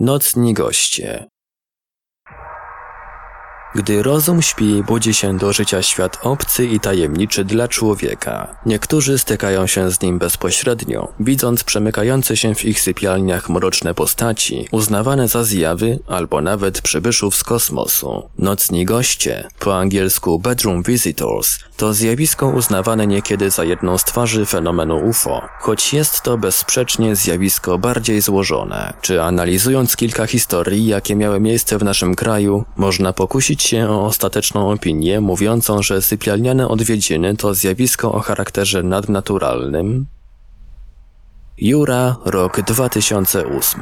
Nocni goście. Gdy rozum śpi, budzi się do życia świat obcy i tajemniczy dla człowieka. Niektórzy stykają się z nim bezpośrednio, widząc przemykające się w ich sypialniach mroczne postaci, uznawane za zjawy albo nawet przybyszów z kosmosu. Nocni goście, po angielsku bedroom visitors, to zjawisko uznawane niekiedy za jedną z twarzy fenomenu UFO, choć jest to bezsprzecznie zjawisko bardziej złożone. Czy analizując kilka historii, jakie miały miejsce w naszym kraju, można pokusić się o ostateczną opinię mówiącą, że sypialniane odwiedziny to zjawisko o charakterze nadnaturalnym? Jura, rok 2008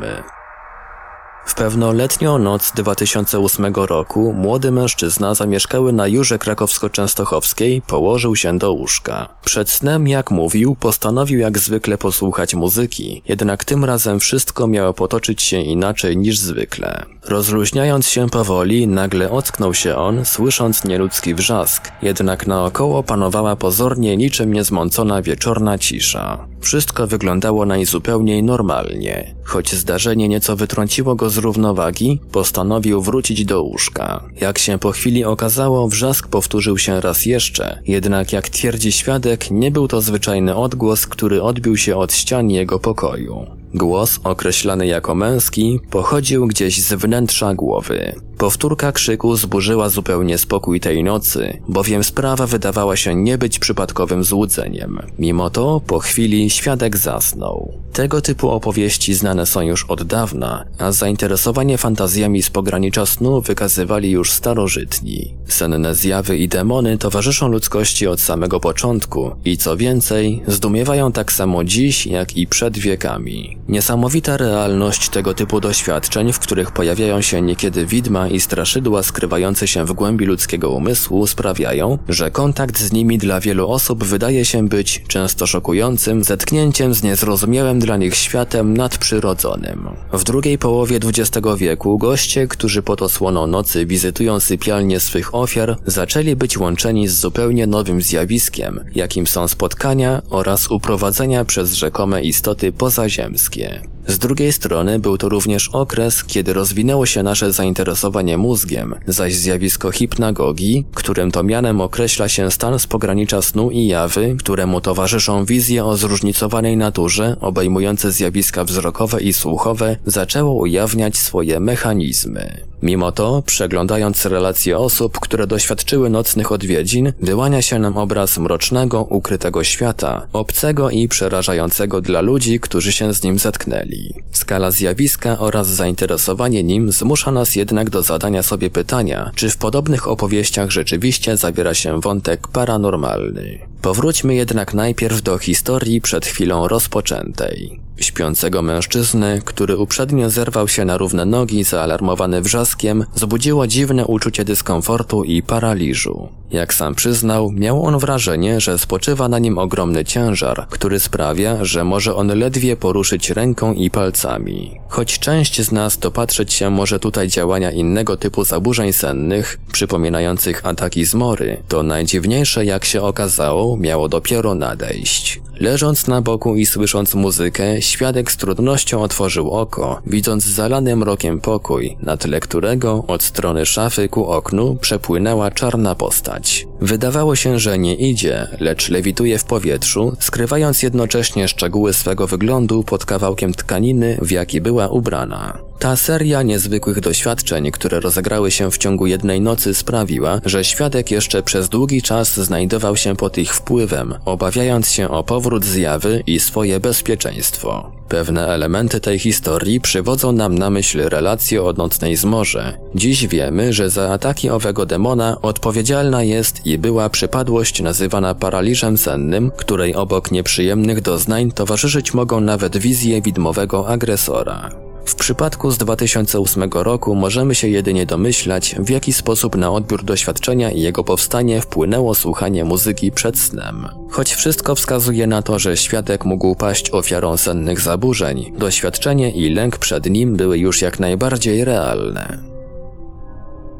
w pewną letnią noc 2008 roku młody mężczyzna zamieszkały na Jurze Krakowsko-Częstochowskiej położył się do łóżka. Przed snem, jak mówił, postanowił jak zwykle posłuchać muzyki, jednak tym razem wszystko miało potoczyć się inaczej niż zwykle. Rozluźniając się powoli, nagle ocknął się on, słysząc nieludzki wrzask, jednak naokoło panowała pozornie niczym niezmącona wieczorna cisza. Wszystko wyglądało najzupełniej normalnie. Choć zdarzenie nieco wytrąciło go z równowagi, postanowił wrócić do łóżka. Jak się po chwili okazało, wrzask powtórzył się raz jeszcze, jednak jak twierdzi świadek, nie był to zwyczajny odgłos, który odbił się od ścian jego pokoju. Głos, określany jako męski, pochodził gdzieś z wnętrza głowy. Powtórka krzyku zburzyła zupełnie spokój tej nocy, bowiem sprawa wydawała się nie być przypadkowym złudzeniem. Mimo to, po chwili świadek zasnął. Tego typu opowieści znane są już od dawna, a zainteresowanie fantazjami z pogranicza snu wykazywali już starożytni. Senne zjawy i demony towarzyszą ludzkości od samego początku i co więcej, zdumiewają tak samo dziś, jak i przed wiekami. Niesamowita realność tego typu doświadczeń, w których pojawiają się niekiedy widma i straszydła skrywające się w głębi ludzkiego umysłu sprawiają, że kontakt z nimi dla wielu osób wydaje się być często szokującym zetknięciem z niezrozumiałym dla nich światem nadprzyrodzonym. W drugiej połowie XX wieku goście, którzy pod osłoną nocy wizytują sypialnie swych ofiar, zaczęli być łączeni z zupełnie nowym zjawiskiem, jakim są spotkania oraz uprowadzenia przez rzekome istoty pozaziemskie. Z drugiej strony był to również okres, kiedy rozwinęło się nasze zainteresowanie mózgiem, zaś zjawisko hipnagogii, którym to mianem określa się stan z pogranicza snu i jawy, któremu towarzyszą wizje o zróżnicowanej naturze, obejmujące zjawiska wzrokowe i słuchowe, zaczęło ujawniać swoje mechanizmy. Mimo to, przeglądając relacje osób, które doświadczyły nocnych odwiedzin, wyłania się nam obraz mrocznego, ukrytego świata, obcego i przerażającego dla ludzi, którzy się z nim zetknęli. Skala zjawiska oraz zainteresowanie nim zmusza nas jednak do zadania sobie pytania, czy w podobnych opowieściach rzeczywiście zawiera się wątek paranormalny. Powróćmy jednak najpierw do historii przed chwilą rozpoczętej. Śpiącego mężczyznę, który uprzednio zerwał się na równe nogi zaalarmowany wrzaskiem, zbudziło dziwne uczucie dyskomfortu i paraliżu. Jak sam przyznał, miał on wrażenie, że spoczywa na nim ogromny ciężar, który sprawia, że może on ledwie poruszyć ręką i palcami. Choć część z nas dopatrzeć się może tutaj działania innego typu zaburzeń sennych, przypominających ataki zmory, to najdziwniejsze jak się okazało miało dopiero nadejść. Leżąc na boku i słysząc muzykę, świadek z trudnością otworzył oko, widząc zalany mrokiem pokój, na tle którego od strony szafy ku oknu przepłynęła czarna postać. знать. Wydawało się, że nie idzie, lecz lewituje w powietrzu, skrywając jednocześnie szczegóły swego wyglądu pod kawałkiem tkaniny, w jaki była ubrana. Ta seria niezwykłych doświadczeń, które rozegrały się w ciągu jednej nocy sprawiła, że świadek jeszcze przez długi czas znajdował się pod ich wpływem, obawiając się o powrót zjawy i swoje bezpieczeństwo. Pewne elementy tej historii przywodzą nam na myśl relacje o nocnej zmorze. Dziś wiemy, że za ataki owego demona odpowiedzialna jest była przypadłość nazywana paraliżem sennym, której obok nieprzyjemnych doznań towarzyszyć mogą nawet wizje widmowego agresora. W przypadku z 2008 roku możemy się jedynie domyślać, w jaki sposób na odbiór doświadczenia i jego powstanie wpłynęło słuchanie muzyki przed snem. Choć wszystko wskazuje na to, że świadek mógł paść ofiarą sennych zaburzeń, doświadczenie i lęk przed nim były już jak najbardziej realne.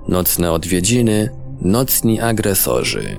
Nocne odwiedziny, nocni agresorzy.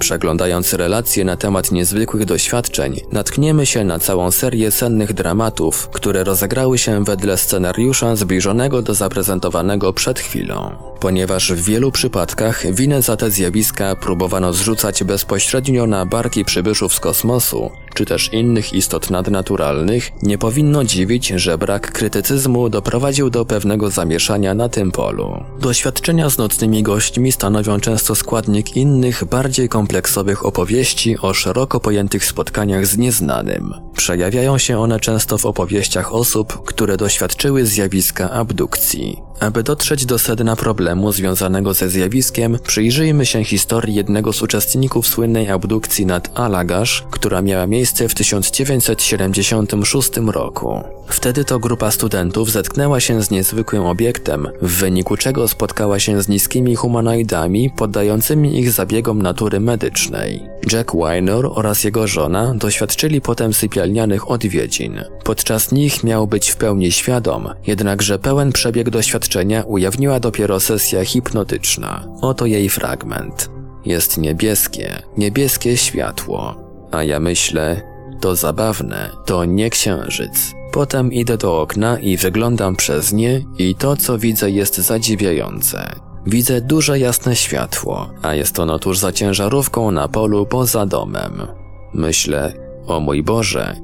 Przeglądając relacje na temat niezwykłych doświadczeń, natkniemy się na całą serię sennych dramatów, które rozegrały się wedle scenariusza zbliżonego do zaprezentowanego przed chwilą. Ponieważ w wielu przypadkach winę za te zjawiska próbowano zrzucać bezpośrednio na barki przybyszów z kosmosu, czy też innych istot nadnaturalnych, nie powinno dziwić, że brak krytycyzmu doprowadził do pewnego zamieszania na tym polu. Doświadczenia z nocnymi gośćmi stanowią często składnik innych, bardziej kompleksowych opowieści o szeroko pojętych spotkaniach z nieznanym. Przejawiają się one często w opowieściach osób, które doświadczyły zjawiska abdukcji. Aby dotrzeć do sedna problemu związanego ze zjawiskiem, przyjrzyjmy się historii jednego z uczestników słynnej abdukcji nad Alagash, która miała miejsce w 1976 roku. Wtedy to grupa studentów zetknęła się z niezwykłym obiektem, w wyniku czego spotkała się z niskimi humanoidami poddającymi ich zabiegom natury medycznej. Jack Weiner oraz jego żona doświadczyli potem sypialnianych odwiedzin. Podczas nich miał być w pełni świadom, jednakże pełen przebieg doświadczenia ujawniła dopiero sesja hipnotyczna. Oto jej fragment. Jest niebieskie, niebieskie światło. A ja myślę, to zabawne, to nie księżyc. Potem idę do okna i wyglądam przez nie i to co widzę jest zadziwiające. Widzę duże jasne światło, a jest ono tuż za ciężarówką na polu poza domem. Myślę, o mój Boże,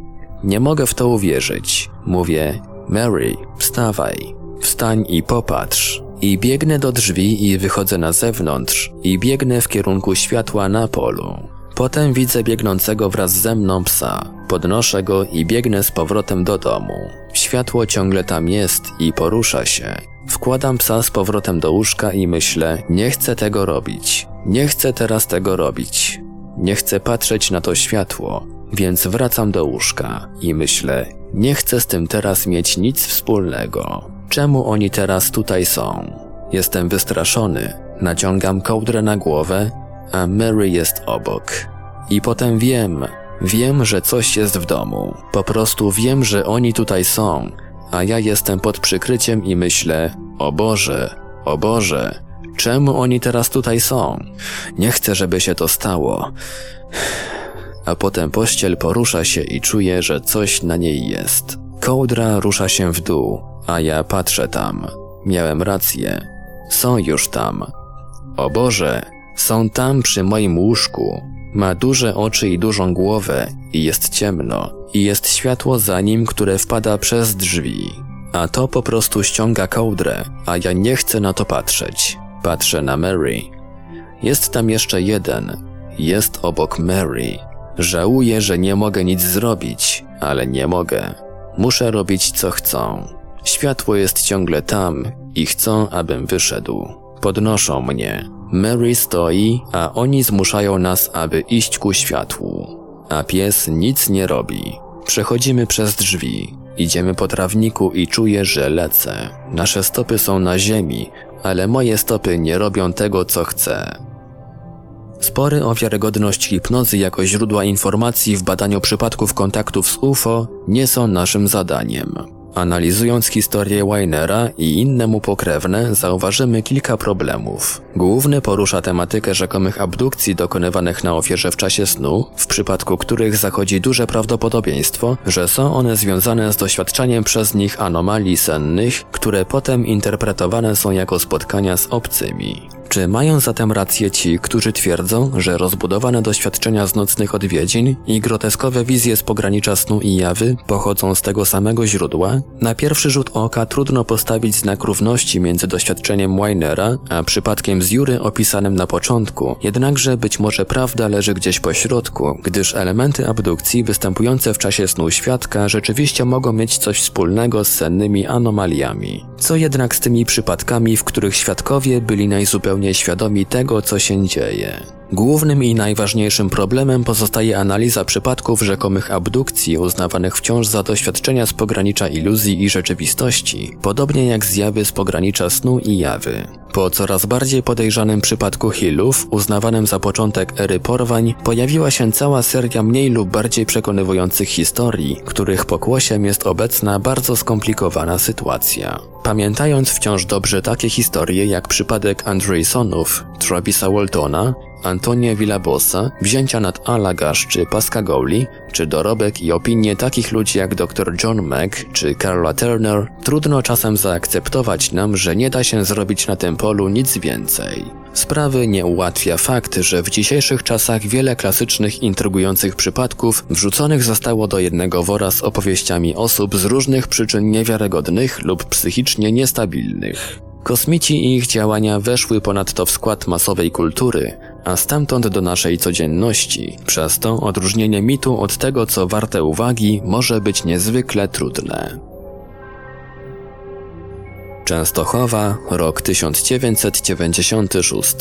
nie mogę w to uwierzyć. Mówię, Mary, wstawaj, wstań i popatrz. I biegnę do drzwi i wychodzę na zewnątrz i biegnę w kierunku światła na polu. Potem widzę biegnącego wraz ze mną psa. Podnoszę go i biegnę z powrotem do domu. Światło ciągle tam jest i porusza się. Wkładam psa z powrotem do łóżka i myślę, nie chcę tego robić. Nie chcę teraz tego robić. Nie chcę patrzeć na to światło, więc wracam do łóżka i myślę, nie chcę z tym teraz mieć nic wspólnego. Czemu oni teraz tutaj są? Jestem wystraszony, naciągam kołdrę na głowę, a Mary jest obok. I potem wiem, wiem, że coś jest w domu. Po prostu wiem, że oni tutaj są, a ja jestem pod przykryciem i myślę: O Boże, o Boże, czemu oni teraz tutaj są? Nie chcę, żeby się to stało. A potem pościel porusza się i czuję, że coś na niej jest. Kołdra rusza się w dół, a ja patrzę tam. Miałem rację. Są już tam. O Boże, są tam przy moim łóżku. Ma duże oczy i dużą głowę i jest ciemno. I jest światło za nim, które wpada przez drzwi. A to po prostu ściąga kołdrę, a ja nie chcę na to patrzeć. Patrzę na Mary. Jest tam jeszcze jeden. Jest obok Mary. Żałuję, że nie mogę nic zrobić, ale nie mogę. Muszę robić co chcą. Światło jest ciągle tam i chcą, abym wyszedł. Podnoszą mnie. Mary stoi, a oni zmuszają nas, aby iść ku światłu. A pies nic nie robi. Przechodzimy przez drzwi. Idziemy po trawniku i czuję, że lecę. Nasze stopy są na ziemi, ale moje stopy nie robią tego, co chcę. Spory o wiarygodność hipnozy jako źródła informacji w badaniu przypadków kontaktów z UFO nie są naszym zadaniem. Analizując historię Weinera i inne mu pokrewne, zauważymy kilka problemów. Główny porusza tematykę rzekomych abdukcji dokonywanych na ofierze w czasie snu, w przypadku których zachodzi duże prawdopodobieństwo, że są one związane z doświadczaniem przez nich anomalii sennych, które potem interpretowane są jako spotkania z obcymi. Czy mają zatem rację ci, którzy twierdzą, że rozbudowane doświadczenia z nocnych odwiedzin i groteskowe wizje z pogranicza snu i jawy pochodzą z tego samego źródła? Na pierwszy rzut oka trudno postawić znak równości między doświadczeniem Weinera a przypadkiem z Jury opisanym na początku, jednakże być może prawda leży gdzieś po środku, gdyż elementy abdukcji występujące w czasie snu świadka rzeczywiście mogą mieć coś wspólnego z sennymi anomaliami. Co jednak z tymi przypadkami, w których świadkowie byli najzupełniej świadomi tego, co się dzieje? Głównym i najważniejszym problemem pozostaje analiza przypadków rzekomych abdukcji uznawanych wciąż za doświadczenia z pogranicza iluzji i rzeczywistości, podobnie jak zjawy z pogranicza snu i jawy. Po coraz bardziej podejrzanym przypadku Hillów, uznawanym za początek ery porwań, pojawiła się cała seria mniej lub bardziej przekonywujących historii, których pokłosiem jest obecna bardzo skomplikowana sytuacja. Pamiętając wciąż dobrze takie historie jak przypadek Andreysonów, Travisa Waltona Antonia Villabosa, wzięcia nad Alagasz czy Pascagoli, czy dorobek i opinie takich ludzi jak dr John Mack czy Carla Turner, trudno czasem zaakceptować nam, że nie da się zrobić na tym polu nic więcej. Sprawy nie ułatwia fakt, że w dzisiejszych czasach wiele klasycznych, intrygujących przypadków wrzuconych zostało do jednego wora z opowieściami osób z różnych przyczyn niewiarygodnych lub psychicznie niestabilnych. Kosmici i ich działania weszły ponadto w skład masowej kultury, a stamtąd do naszej codzienności. Przez to odróżnienie mitu od tego, co warte uwagi, może być niezwykle trudne. Częstochowa, rok 1996.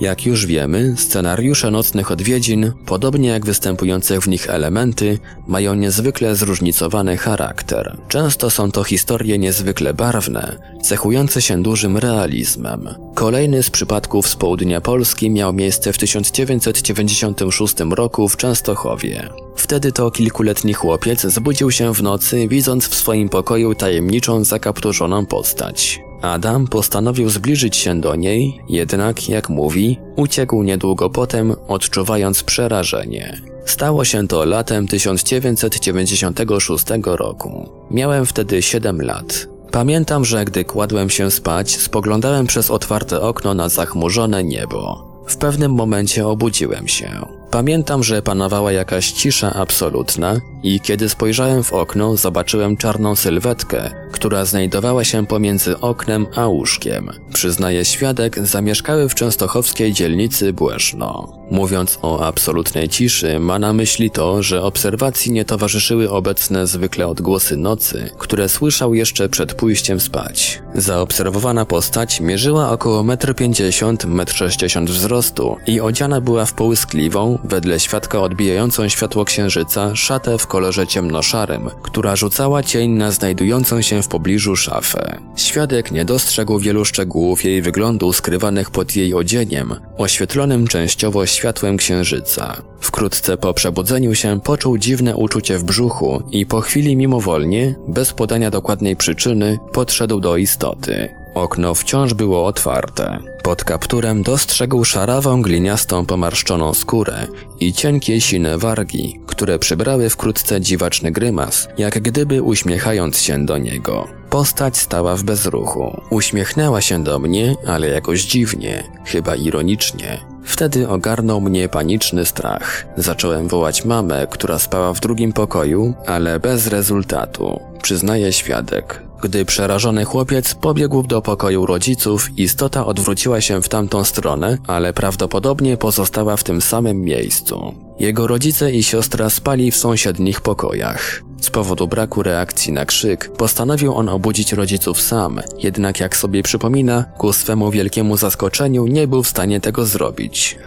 Jak już wiemy, scenariusze nocnych odwiedzin, podobnie jak występujące w nich elementy, mają niezwykle zróżnicowany charakter. Często są to historie niezwykle barwne, cechujące się dużym realizmem. Kolejny z przypadków z południa Polski miał miejsce w 1996 roku w Częstochowie. Wtedy to kilkuletni chłopiec zbudził się w nocy, widząc w swoim pokoju tajemniczą, zakapturzoną postać. Adam postanowił zbliżyć się do niej, jednak, jak mówi, uciekł niedługo potem, odczuwając przerażenie. Stało się to latem 1996 roku. Miałem wtedy 7 lat. Pamiętam, że gdy kładłem się spać, spoglądałem przez otwarte okno na zachmurzone niebo. W pewnym momencie obudziłem się. Pamiętam, że panowała jakaś cisza absolutna i kiedy spojrzałem w okno, zobaczyłem czarną sylwetkę, która znajdowała się pomiędzy oknem a łóżkiem. Przyznaje świadek, zamieszkały w częstochowskiej dzielnicy Błeszno. Mówiąc o absolutnej ciszy, ma na myśli to, że obserwacji nie towarzyszyły obecne zwykle odgłosy nocy, które słyszał jeszcze przed pójściem spać. Zaobserwowana postać mierzyła około 1,50 m, 1,60 m wzrostu i odziana była w połyskliwą, wedle świadka odbijającą światło księżyca, szatę w kolorze ciemnoszarym, która rzucała cień na znajdującą się w pobliżu szafę. Świadek nie dostrzegł wielu szczegółów jej wyglądu skrywanych pod jej odzieniem, oświetlonym częściowo światłem księżyca. Wkrótce po przebudzeniu się poczuł dziwne uczucie w brzuchu i po chwili mimowolnie, bez podania dokładnej przyczyny, podszedł do istoty. Okno wciąż było otwarte. Pod kapturem dostrzegł szarawą gliniastą pomarszczoną skórę i cienkie sine wargi, które przybrały wkrótce dziwaczny grymas, jak gdyby uśmiechając się do niego. Postać stała w bezruchu. Uśmiechnęła się do mnie, ale jakoś dziwnie, chyba ironicznie. Wtedy ogarnął mnie paniczny strach. Zacząłem wołać mamę, która spała w drugim pokoju, ale bez rezultatu. Przyznaje świadek. Gdy przerażony chłopiec pobiegł do pokoju rodziców, istota odwróciła się w tamtą stronę, ale prawdopodobnie pozostała w tym samym miejscu. Jego rodzice i siostra spali w sąsiednich pokojach. Z powodu braku reakcji na krzyk, postanowił on obudzić rodziców sam, jednak jak sobie przypomina, ku swemu wielkiemu zaskoczeniu nie był w stanie tego zrobić.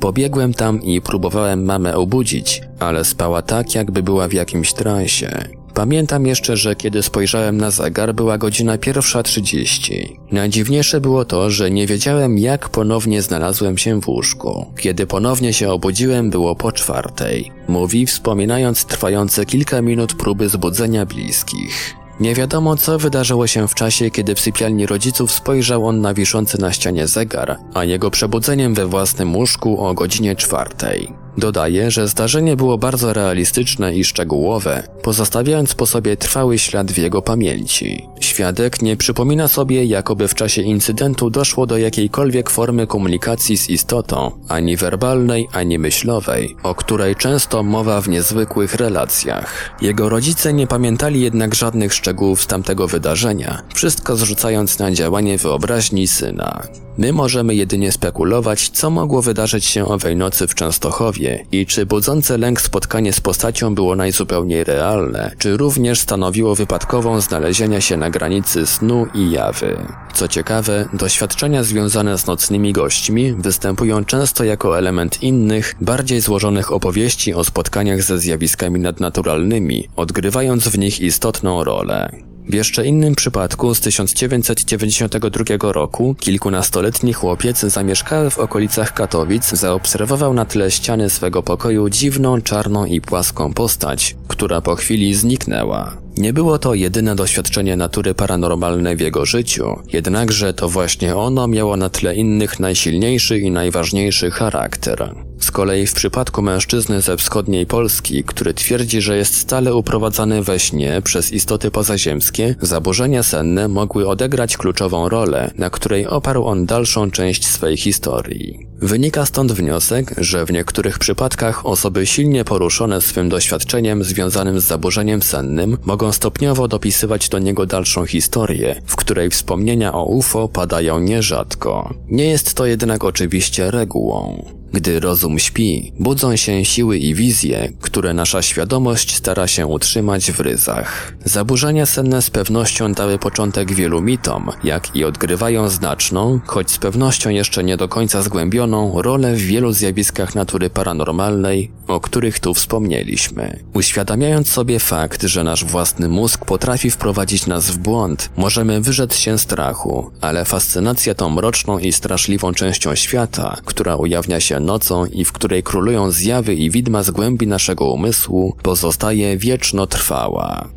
Pobiegłem tam i próbowałem mamę obudzić, ale spała tak, jakby była w jakimś transie. Pamiętam jeszcze, że kiedy spojrzałem na zegar, była godzina pierwsza trzydzieści. Najdziwniejsze było to, że nie wiedziałem, jak ponownie znalazłem się w łóżku. Kiedy ponownie się obudziłem, było po czwartej. Mówi, wspominając trwające kilka minut próby zbudzenia bliskich. Nie wiadomo, co wydarzyło się w czasie, kiedy w sypialni rodziców spojrzał on na wiszący na ścianie zegar, a jego przebudzeniem we własnym łóżku o godzinie czwartej. Dodaje, że zdarzenie było bardzo realistyczne i szczegółowe, pozostawiając po sobie trwały ślad w jego pamięci. Świadek nie przypomina sobie, jakoby w czasie incydentu doszło do jakiejkolwiek formy komunikacji z istotą, ani werbalnej, ani myślowej, o której często mowa w niezwykłych relacjach. Jego rodzice nie pamiętali jednak żadnych szczegółów z tamtego wydarzenia, wszystko zrzucając na działanie wyobraźni syna. My możemy jedynie spekulować, co mogło wydarzyć się owej nocy w Częstochowie i czy budzące lęk spotkanie z postacią było najzupełniej realne, czy również stanowiło wypadkową znalezienia się na granicy snu i jawy. Co ciekawe, doświadczenia związane z nocnymi gośćmi występują często jako element innych, bardziej złożonych opowieści o spotkaniach ze zjawiskami nadnaturalnymi, odgrywając w nich istotną rolę. W jeszcze innym przypadku z 1992 roku kilkunastoletni chłopiec zamieszkały w okolicach Katowic zaobserwował na tle ściany swego pokoju dziwną, czarną i płaską postać, która po chwili zniknęła. Nie było to jedyne doświadczenie natury paranormalnej w jego życiu, jednakże to właśnie ono miało na tle innych najsilniejszy i najważniejszy charakter. Z kolei w przypadku mężczyzny ze wschodniej Polski, który twierdzi, że jest stale uprowadzany we śnie przez istoty pozaziemskie, zaburzenia senne mogły odegrać kluczową rolę, na której oparł on dalszą część swej historii. Wynika stąd wniosek, że w niektórych przypadkach osoby silnie poruszone swym doświadczeniem związanym z zaburzeniem sennym mogą stopniowo dopisywać do niego dalszą historię, w której wspomnienia o UFO padają nierzadko. Nie jest to jednak oczywiście regułą. Gdy rozum śpi, budzą się siły i wizje, które nasza świadomość stara się utrzymać w ryzach. Zaburzenia senne z pewnością dały początek wielu mitom, jak i odgrywają znaczną, choć z pewnością jeszcze nie do końca zgłębioną, rolę w wielu zjawiskach natury paranormalnej, o których tu wspomnieliśmy. Uświadamiając sobie fakt, że nasz własny mózg potrafi wprowadzić nas w błąd, możemy wyrzec się strachu, ale fascynacja tą mroczną i straszliwą częścią świata, która ujawnia się nocą i w której królują zjawy i widma z głębi naszego umysłu, pozostaje wieczno trwała.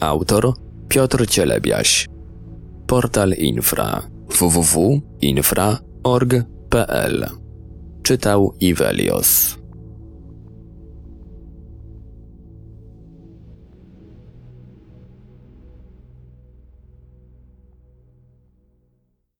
Autor Piotr Cielebiaś. Portal Infra. www.infra.org.pl Czytał Ivelios